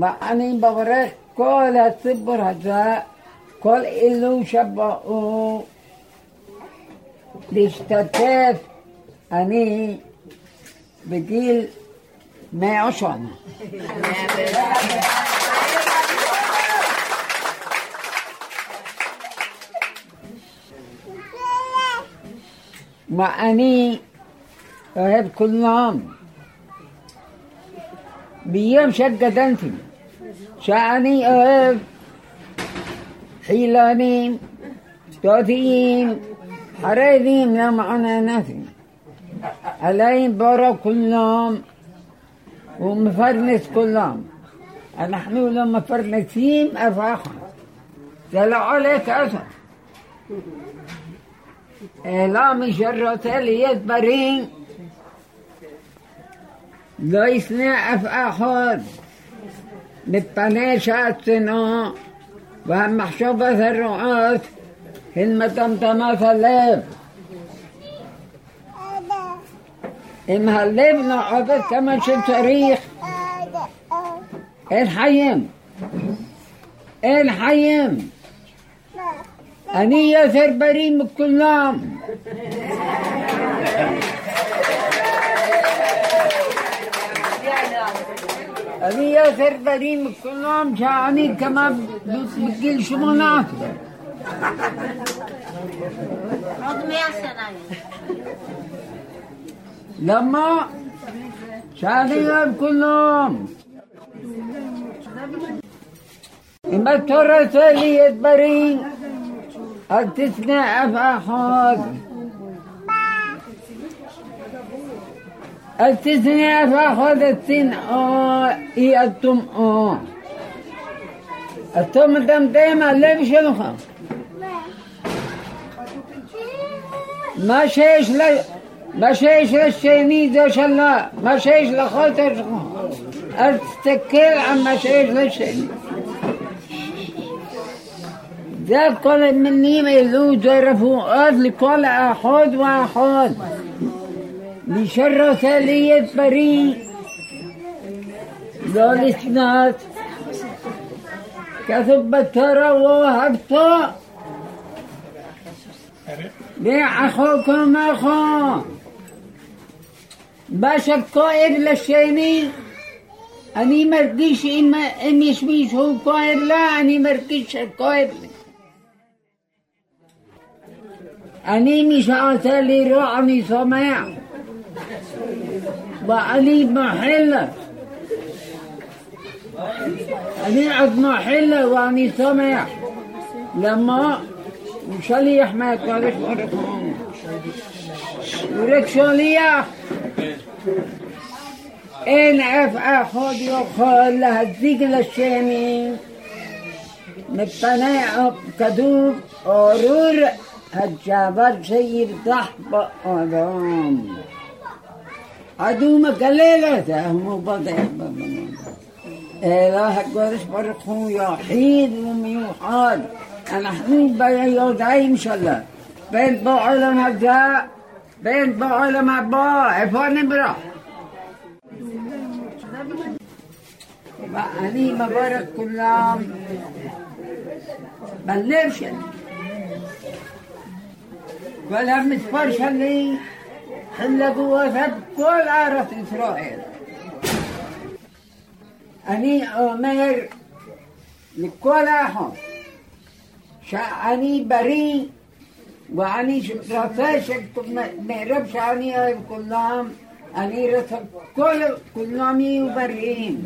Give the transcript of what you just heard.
ואני מברך כל הציבור הזה, כל אלו שבאו להשתתף, אני בגיל מאה שנה. ואני אוהב כולם. ביום שגדלתי, شأني أهب حيلانيم ثلاثيين حريديم لا معنى نفي عليهم برا كلهم ومفرنس كلهم. نحن لما فرنسين أفاخر. طلع عليك أثر إعلام شرط اليد برين لا يسنع أفاخر. بالطنيشة السنو ومحشوبة الرؤوس المطمطمة إن هالليب نعبد كما شتريخ الحيم الحيم أني يا ثربريم كلام أبي ياسر دريم كلهم شاعني كما بكل شمونات لما شاعني شعني كلهم. إما الترث اللي يتبرين أفعى حاضر التسنية فأخذ السين آه إي التم آه التم تم تيما اللي بشلخة ما شيش لا ما شيش للشيني ذا شلا ما شيش لخوتر أتتكل عن ما شيش للشيني ذا كل مني ميلو جرفوا أرض لكل أخوض وأخوض. بشر سالية بري دول سنات كثب الترى وهبطا بيع أخوكم أخو. باشا قائد للشيني أني مرديش إما إم يشميش هو قائد لا أني مرديش قائد أني مش عاتلي رأني سماع وعلي محلة أني عد محلة وأني سمع. لما شليح ما يتعرف ولك شليح. إن عف أخذ يخل الزجل للشيني مقتنع كدوب أرور. هجابر سيد ضحب آدم. அதுவும் قليلة هم بضع إله الجرس يا حيد وميوحاد أنا حميد بيا يودعي إن شاء الله. بين بعلم الداء بين بعلم الباء عفان برا أني مبارك كلام. بلرشن ولا متفرشن لي. אלא הקדוש ברוך הוא יחיד ומיוחד. אנחנו בידיים שלו. בין בעולם הזה, בין בעולם הבא. איפה נברח? ואני מברך כולם בלב שלי. כל המספר שלי חילקו אותה בכל ארץ ישראל. אני אומר לכל האחים שאני בריא ואני רוצה שמרוב שאני אוהב כולם, אני רוצה כולם יהיו בריאים.